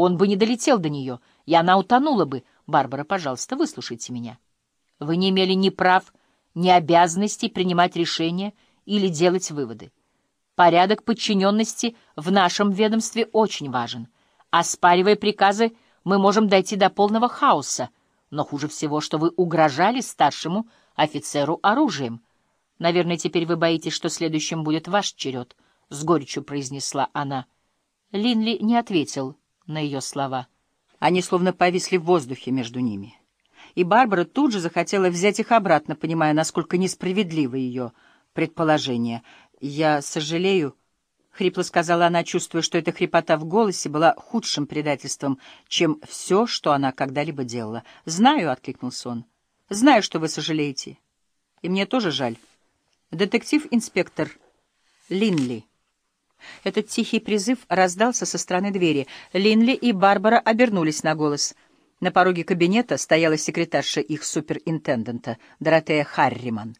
он бы не долетел до нее, и она утонула бы. Барбара, пожалуйста, выслушайте меня. Вы не имели ни прав, ни обязанностей принимать решения или делать выводы. Порядок подчиненности в нашем ведомстве очень важен. Оспаривая приказы, мы можем дойти до полного хаоса, но хуже всего, что вы угрожали старшему офицеру оружием. Наверное, теперь вы боитесь, что следующим будет ваш черед, — с горечью произнесла она. Линли не ответил на ее слова. Они словно повисли в воздухе между ними. И Барбара тут же захотела взять их обратно, понимая, насколько несправедливо ее предположение. «Я сожалею», — хрипло сказала она, чувствуя, что эта хрипота в голосе была худшим предательством, чем все, что она когда-либо делала. «Знаю», — откликнулся он, — «знаю, что вы сожалеете. И мне тоже жаль. Детектив-инспектор Линли». Этот тихий призыв раздался со стороны двери. Линли и Барбара обернулись на голос. На пороге кабинета стояла секретарша их суперинтендента, Доротея Харриман.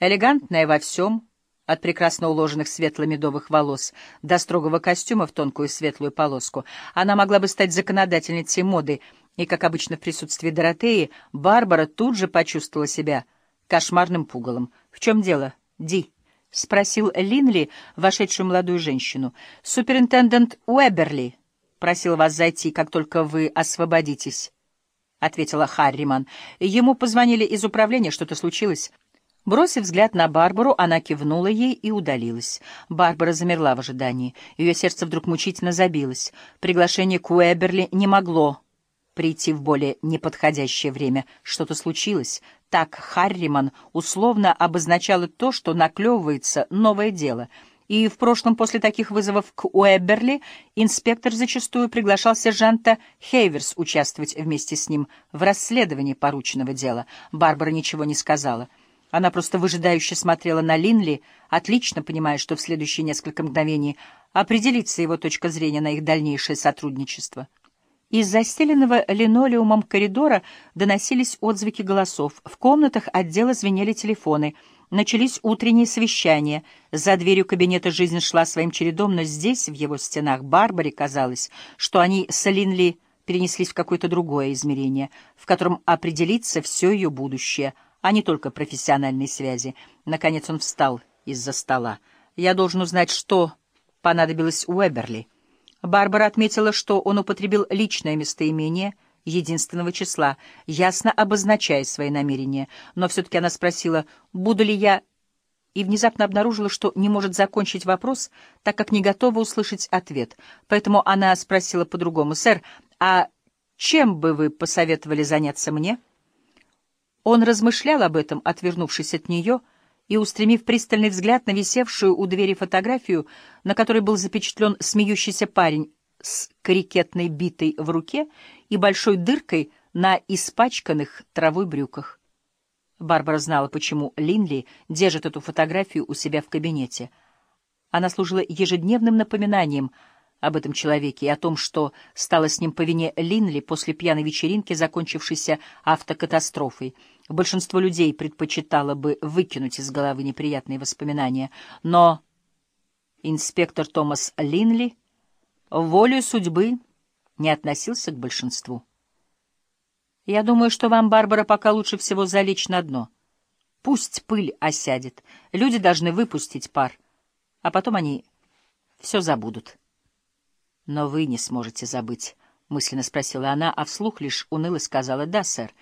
Элегантная во всем, от прекрасно уложенных светло-медовых волос до строгого костюма в тонкую светлую полоску, она могла бы стать законодательницей моды, и, как обычно в присутствии Доротеи, Барбара тут же почувствовала себя кошмарным пугалом. «В чем дело, Ди?» — спросил Линли, вошедшую молодую женщину. «Суперинтендент Уэберли просил вас зайти, как только вы освободитесь», — ответила Харриман. «Ему позвонили из управления, что-то случилось». Бросив взгляд на Барбару, она кивнула ей и удалилась. Барбара замерла в ожидании. Ее сердце вдруг мучительно забилось. Приглашение к Уэберли не могло прийти в более неподходящее время. Что-то случилось. Так Харриман условно обозначала то, что наклевывается новое дело. И в прошлом после таких вызовов к Уэберли инспектор зачастую приглашал сержанта Хейверс участвовать вместе с ним в расследовании порученного дела. Барбара ничего не сказала. Она просто выжидающе смотрела на Линли, отлично понимая, что в следующие несколько мгновений определится его точка зрения на их дальнейшее сотрудничество. Из застеленного линолеумом коридора доносились отзвуки голосов. В комнатах отдела звенели телефоны. Начались утренние совещания. За дверью кабинета жизнь шла своим чередом, но здесь, в его стенах, Барбаре казалось, что они с Линли перенеслись в какое-то другое измерение, в котором определится все ее будущее — а не только профессиональные связи. Наконец он встал из-за стола. «Я должен узнать, что понадобилось Уэберли». Барбара отметила, что он употребил личное местоимение единственного числа, ясно обозначая свои намерения. Но все-таки она спросила, буду ли я... И внезапно обнаружила, что не может закончить вопрос, так как не готова услышать ответ. Поэтому она спросила по-другому. «Сэр, а чем бы вы посоветовали заняться мне?» Он размышлял об этом, отвернувшись от нее и устремив пристальный взгляд на висевшую у двери фотографию, на которой был запечатлен смеющийся парень с крикетной битой в руке и большой дыркой на испачканных травой брюках. Барбара знала, почему Линли держит эту фотографию у себя в кабинете. Она служила ежедневным напоминанием — об этом человеке и о том, что стало с ним по вине Линли после пьяной вечеринки, закончившейся автокатастрофой. Большинство людей предпочитало бы выкинуть из головы неприятные воспоминания, но инспектор Томас Линли волею судьбы не относился к большинству. Я думаю, что вам, Барбара, пока лучше всего залечь на дно. Пусть пыль осядет, люди должны выпустить пар, а потом они все забудут. «Но вы не сможете забыть», — мысленно спросила она, а вслух лишь уныло сказала «Да, сэр».